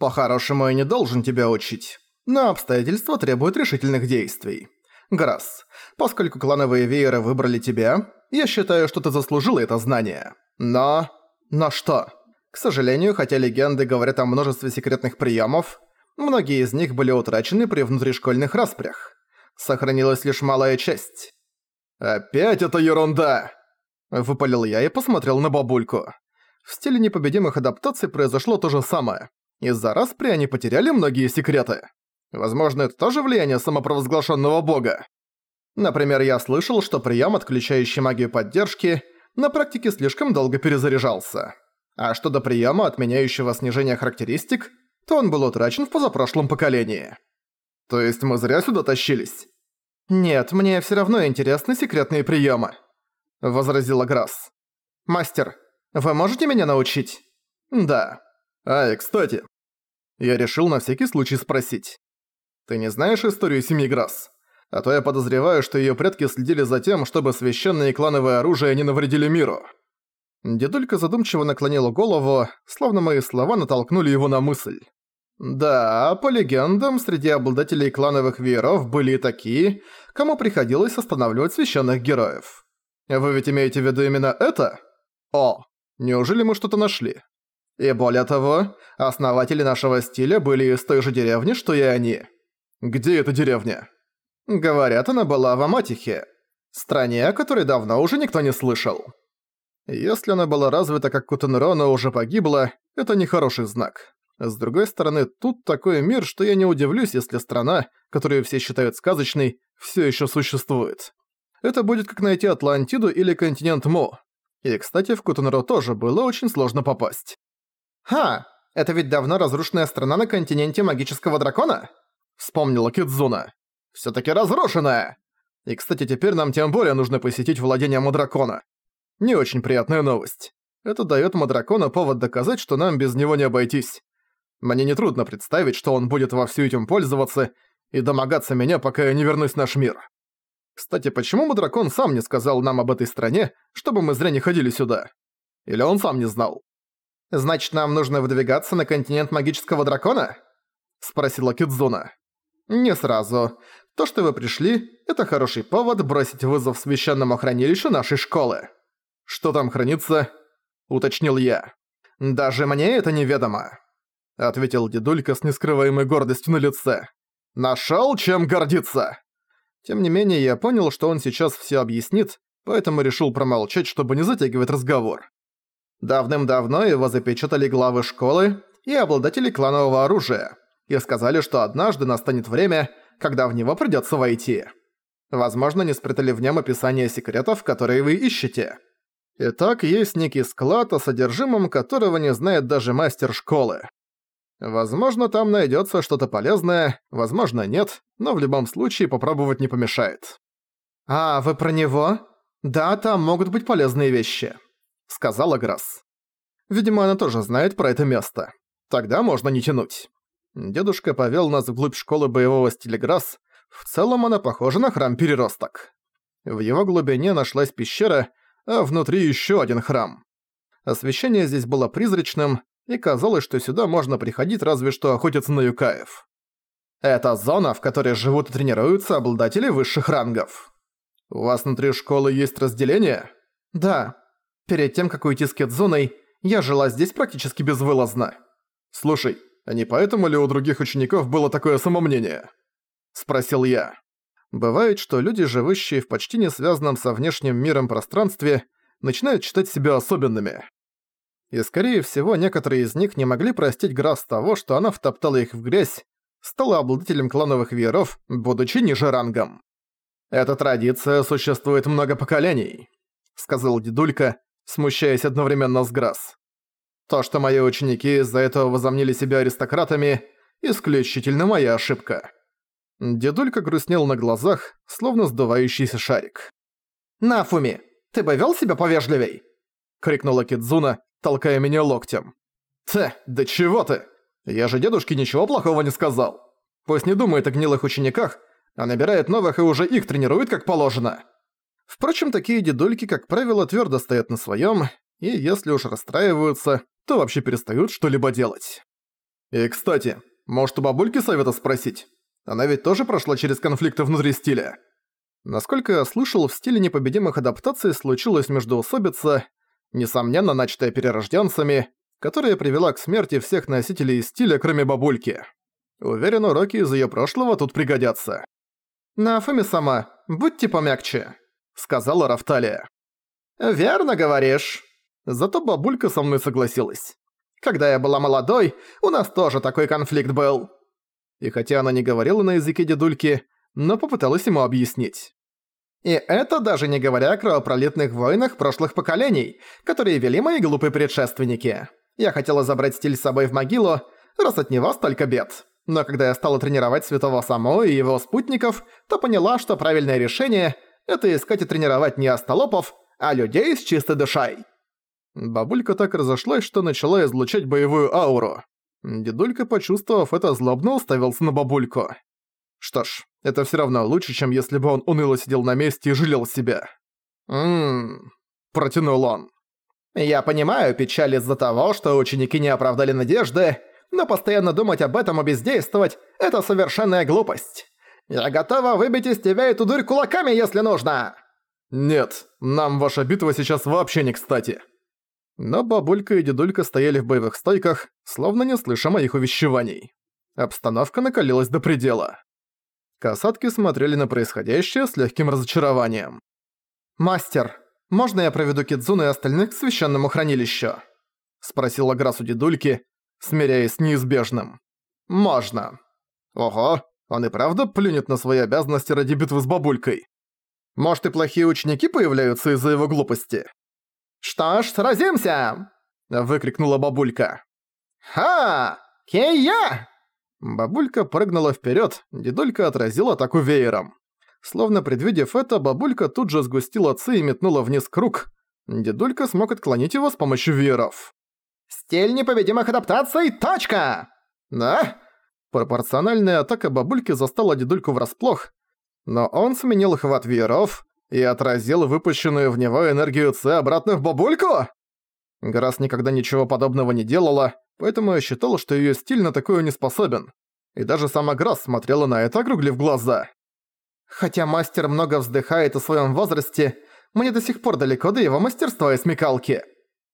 По-хорошему я не должен тебя учить, но обстоятельства требуют решительных действий. Грасс, поскольку клановые вееры выбрали тебя, я считаю, что ты заслужила это знание. Но... Но что? К сожалению, хотя легенды говорят о множестве секретных приемов, многие из них были утрачены при внутришкольных распрях. Сохранилась лишь малая часть. «Опять это ерунда!» Выпалил я и посмотрел на бабульку. В стиле непобедимых адаптаций произошло то же самое. Из-за распри они потеряли многие секреты. Возможно, это тоже влияние самопровозглашенного бога. Например, я слышал, что прием, отключающий магию поддержки, на практике слишком долго перезаряжался. А что до приема, отменяющего снижение характеристик, то он был утрачен в позапрошлом поколении. То есть мы зря сюда тащились? Нет, мне все равно интересны секретные приемы, возразила Грасс. Мастер, вы можете меня научить? Да. Ай, кстати. Я решил на всякий случай спросить. Ты не знаешь историю семьи Грасс? А то я подозреваю, что её предки следили за тем, чтобы священное и клановое оружие не навредили миру. Дедулька задумчиво наклонила голову, словно мои слова натолкнули его на мысль. Да, по легендам, среди обладателей клановых вееров были и такие, кому приходилось останавливать священных героев. Вы ведь имеете в виду именно это? О, неужели мы что-то нашли? И более того, основатели нашего стиля были из той же деревни, что и они. Где эта деревня? Говорят, она была в Аматихе, стране, о которой давно уже никто не слышал. Если она была развита как Кутенро, но уже погибла, это нехороший знак. С другой стороны, тут такой мир, что я не удивлюсь, если страна, которую все считают сказочной, все еще существует. Это будет как найти Атлантиду или континент Мо. И, кстати, в Кутенро тоже было очень сложно попасть. «Ха! Это ведь давно разрушенная страна на континенте магического дракона?» Вспомнила Кидзуна. «Всё-таки разрушенная!» И, кстати, теперь нам тем более нужно посетить владение Мадракона. Не очень приятная новость. Это даёт Мадракона повод доказать, что нам без него не обойтись. Мне нетрудно представить, что он будет вовсю этим пользоваться и домогаться меня, пока я не вернусь в наш мир. Кстати, почему Мадракон сам не сказал нам об этой стране, чтобы мы зря не ходили сюда? Или он сам не знал? «Значит, нам нужно выдвигаться на континент магического дракона?» — спросила Кидзуна. «Не сразу. То, что вы пришли, это хороший повод бросить вызов священному хранилищу нашей школы». «Что там хранится?» — уточнил я. «Даже мне это неведомо», — ответил дедулька с нескрываемой гордостью на лице. «Нашёл чем гордиться!» Тем не менее, я понял, что он сейчас всё объяснит, поэтому решил промолчать, чтобы не затягивать разговор. Давным-давно его запечатали главы школы и обладатели кланового оружия, и сказали, что однажды настанет время, когда в него придётся войти. Возможно, не спрятали в нем описание секретов, которые вы ищете. Итак, есть некий склад, о содержимом которого не знает даже мастер школы. Возможно, там найдётся что-то полезное, возможно, нет, но в любом случае попробовать не помешает. «А, вы про него? Да, там могут быть полезные вещи», — сказала Грасс. Видимо, она тоже знает про это место. Тогда можно не тянуть. Дедушка повел нас вглубь школы боевого стиля Грасс. В целом она похожа на храм Переросток. В его глубине нашлась пещера, а внутри еще один храм. Освещение здесь было призрачным, и казалось, что сюда можно приходить разве что охотиться на юкаев. Это зона, в которой живут и тренируются обладатели высших рангов. У вас внутри школы есть разделение? Да. Перед тем, как уйти с Кедзуной, я жила здесь практически безвылазно. Слушай, а не поэтому ли у других учеников было такое самомнение? Спросил я. Бывает, что люди, живущие в почти не связанном со внешним миром пространстве, начинают считать себя особенными. И скорее всего, некоторые из них не могли простить Грасс того, что она втоптала их в грязь, стала обладателем клановых вееров, будучи ниже рангом. «Эта традиция существует много поколений», — сказал дедулька, смущаясь одновременно с Грасс. «То, что мои ученики из-за этого возомнили себя аристократами, исключительно моя ошибка». Дедулька грустнел на глазах, словно сдувающийся шарик. «Нафуми, ты бы вел себя повежливей?» — крикнула Кидзуна, толкая меня локтем. «Т, да чего ты? Я же дедушке ничего плохого не сказал. Пусть не думает о гнилых учениках, а набирает новых и уже их тренирует как положено». Впрочем, такие дедульки, как правило, твердо стоят на своем, и если уж расстраиваются, то вообще перестают что-либо делать. И, кстати, может у бабульки совета спросить? Она ведь тоже прошла через конфликты внутри стиля. Насколько я слышал, в стиле непобедимых адаптаций случилась междоусобица, несомненно начатая перерожденцами, которая привела к смерти всех носителей стиля, кроме бабульки. Уверен, уроки из её прошлого тут пригодятся. «Нафуми сама, будьте помягче», — сказала Рафталия. «Верно говоришь». Зато бабулька со мной согласилась. «Когда я была молодой, у нас тоже такой конфликт был». И хотя она не говорила на языке дедульки, но попыталась ему объяснить. И это даже не говоря о кровопролитных войнах прошлых поколений, которые вели мои глупые предшественники. Я хотела забрать стиль с собой в могилу, раз от него столько бед. Но когда я стала тренировать Святого Само и его спутников, то поняла, что правильное решение – это искать и тренировать не остолопов, а людей с чистой душой. Бабулька так разошлась, что начала излучать боевую ауру. Дедулька, почувствовав это, злобно уставился на бабульку. Что ж, это всё равно лучше, чем если бы он уныло сидел на месте и жалел себя. «Ммм...» – протянул он. «Я понимаю печаль из-за того, что ученики не оправдали надежды, но постоянно думать об этом и бездействовать – это совершенная глупость. Я готова выбить из тебя эту дурь кулаками, если нужно!» «Нет, нам ваша битва сейчас вообще не кстати». Но бабулька и дедулька стояли в боевых стойках, словно не слыша моих увещеваний. Обстановка накалилась до предела. Касатки смотрели на происходящее с легким разочарованием. «Мастер, можно я проведу Кидзуну и остальных к священному хранилищу?» Спросила Грасу дедульки, смиряясь с неизбежным. «Можно». «Ого, он и правда плюнет на свои обязанности ради битвы с бабулькой. Может и плохие ученики появляются из-за его глупости?» «Что ж, сразимся!» – выкрикнула бабулька. «Ха! Кея!» Бабулька прыгнула вперед, дедулька отразил атаку веером. Словно предвидев это, бабулька тут же сгустила ци и метнула вниз круг. Дедулька смог отклонить его с помощью вееров. «Стиль непобедимых адаптаций, точка!» «Да?» Пропорциональная атака бабульки застала дедульку врасплох, но он сменил хват вееров и отразил выпущенную в него энергию С обратно в бабульку? Гарас никогда ничего подобного не делала, поэтому я считал, что её стиль на такое не способен. И даже сама Грасс смотрела на это, округлив глаза. Хотя мастер много вздыхает о своём возрасте, мне до сих пор далеко до его мастерства и смекалки.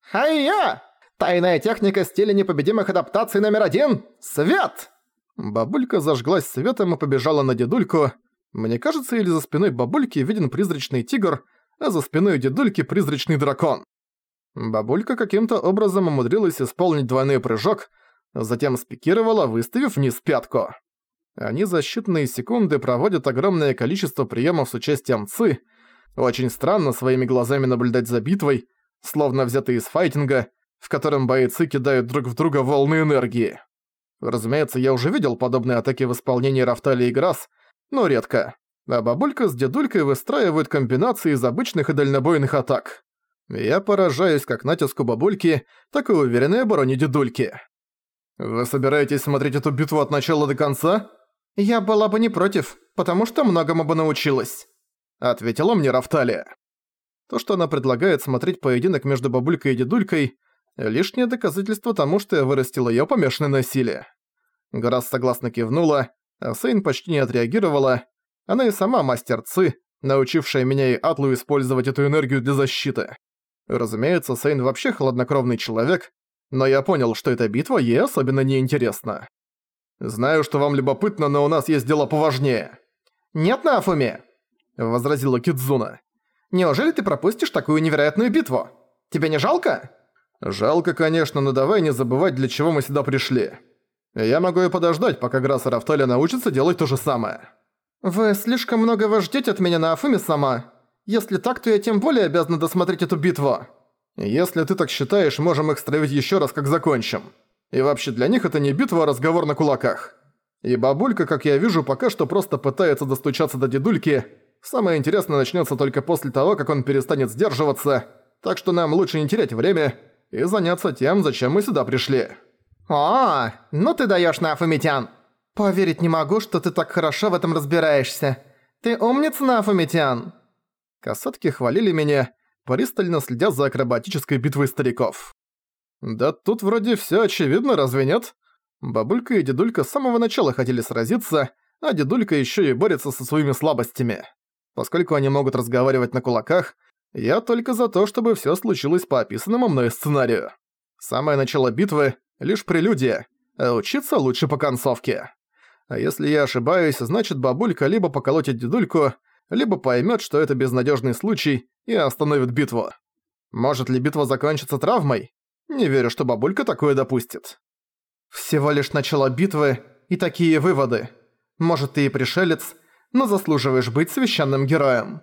Хай-я! Тайная техника стиля непобедимых адаптаций номер один — свет! Бабулька зажглась светом и побежала на дедульку. Мне кажется, или за спиной бабульки виден призрачный тигр, а за спиной дедульки призрачный дракон. Бабулька каким-то образом умудрилась исполнить двойной прыжок, затем спикировала, выставив вниз пятку. Они за считанные секунды проводят огромное количество приемов с участием ЦИ. Очень странно своими глазами наблюдать за битвой, словно взятые из файтинга, в котором бойцы кидают друг в друга волны энергии. Разумеется, я уже видел подобные атаки в исполнении Рафтали и Грасс, но редко. А бабулька с дедулькой выстраивают комбинации из обычных и дальнобойных атак. Я поражаюсь как натиску бабульки, так и уверенной обороне дедульки. «Вы собираетесь смотреть эту битву от начала до конца?» «Я была бы не против, потому что многому бы научилась», — ответила мне Рафталия. То, что она предлагает смотреть поединок между бабулькой и дедулькой, лишнее доказательство тому, что я вырастила её помешанной на. Грасс согласно кивнула, а Сейн почти не отреагировала. Она и сама мастер Ци, научившая меня и Атлу использовать эту энергию для защиты. Разумеется, Сейн вообще хладнокровный человек, но я понял, что эта битва ей особенно неинтересна. «Знаю, что вам любопытно, но у нас есть дела поважнее». «Нет, Нафуми!» – возразила Кидзуна. «Неужели ты пропустишь такую невероятную битву? Тебе не жалко?» «Жалко, конечно, но давай не забывать, для чего мы сюда пришли. Я могу и подождать, пока Грасс и Рафталя научатся делать то же самое». «Вы слишком многого ждете от меня на Афуме сама. Если так, то я тем более обязана досмотреть эту битву». «Если ты так считаешь, можем их стравить еще раз, как закончим. И вообще для них это не битва, а разговор на кулаках. И бабулька, как я вижу, пока что просто пытается достучаться до дедульки. Самое интересное начнется только после того, как он перестанет сдерживаться. Так что нам лучше не терять время и заняться тем, зачем мы сюда пришли». «О, ну ты даешь Нафумитян!» «Поверить не могу, что ты так хорошо в этом разбираешься. Ты умница, Нафумитян!» Касатки хвалили меня, пристально следя за акробатической битвой стариков. «Да тут вроде всё очевидно, разве нет? Бабулька и дедулька с самого начала хотели сразиться, а дедулька ещё и борется со своими слабостями. Поскольку они могут разговаривать на кулаках, я только за то, чтобы всё случилось по описанному мной сценарию. Самое начало битвы — лишь прелюдия, а учиться лучше по концовке. А если я ошибаюсь, значит бабулька либо поколотит дедульку, либо поймёт, что это безнадёжный случай и остановит битву. Может ли битва закончиться травмой? Не верю, что бабулька такое допустит. Всего лишь начало битвы и такие выводы. Может, ты и пришелец, но заслуживаешь быть священным героем.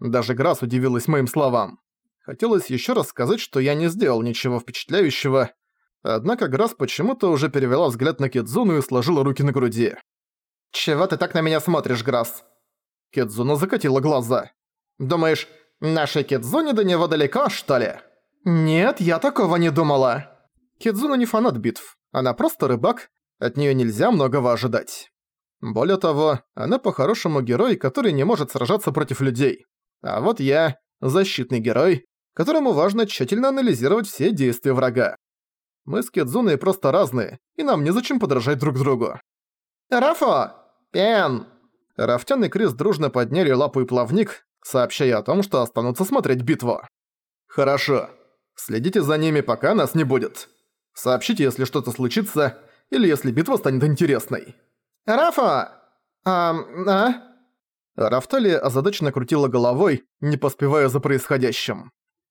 Даже Грасс удивилась моим словам. Хотелось ещё раз сказать, что я не сделал ничего впечатляющего, однако Грасс почему-то уже перевела взгляд на Кидзуну и сложила руки на груди. «Чего ты так на меня смотришь, Грасс?» Кидзуна закатила глаза. «Думаешь, нашей Кидзуне до него далеко, что ли?» «Нет, я такого не думала». Кидзуна не фанат битв. Она просто рыбак, от неё нельзя многого ожидать. Более того, она по-хорошему герой, который не может сражаться против людей. А вот я – защитный герой, которому важно тщательно анализировать все действия врага. Мы с Кидзуной просто разные, и нам незачем подражать друг другу. «Рафо! Пен!» Рафтян и Крис дружно подняли лапу и плавник, сообщая о том, что останутся смотреть битву. «Хорошо. Следите за ними, пока нас не будет. Сообщите, если что-то случится, или если битва станет интересной. «Рафа! А... а?» Рафталия озадаченно крутила головой, не поспевая за происходящим.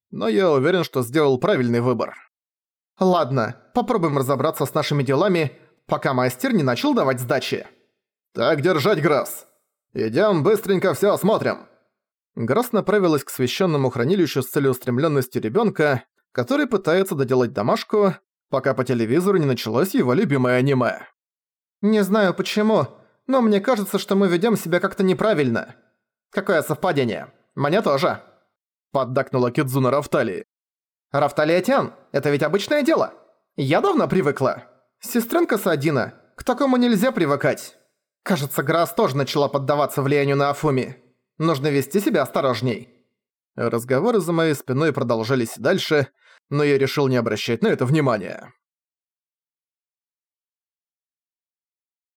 Но я уверен, что сделал правильный выбор. «Ладно, попробуем разобраться с нашими делами, пока мастер не начал давать сдачи». «Так держать, Грасс! Идём быстренько всё осмотрим!» Грасс направилась к священному хранилищу с целеустремленностью ребёнка, который пытается доделать домашку, пока по телевизору не началось его любимое аниме. «Не знаю почему, но мне кажется, что мы ведём себя как-то неправильно. Какое совпадение? Мне тоже!» Поддакнула Кидзуна Рафтали. «Рафталия-тян, это ведь обычное дело. Я давно привыкла. Сестренка Садина, к такому нельзя привыкать. Кажется, Грасс тоже начала поддаваться влиянию на Афуми. Нужно вести себя осторожней». Разговоры за моей спиной продолжались дальше, но я решил не обращать на это внимания.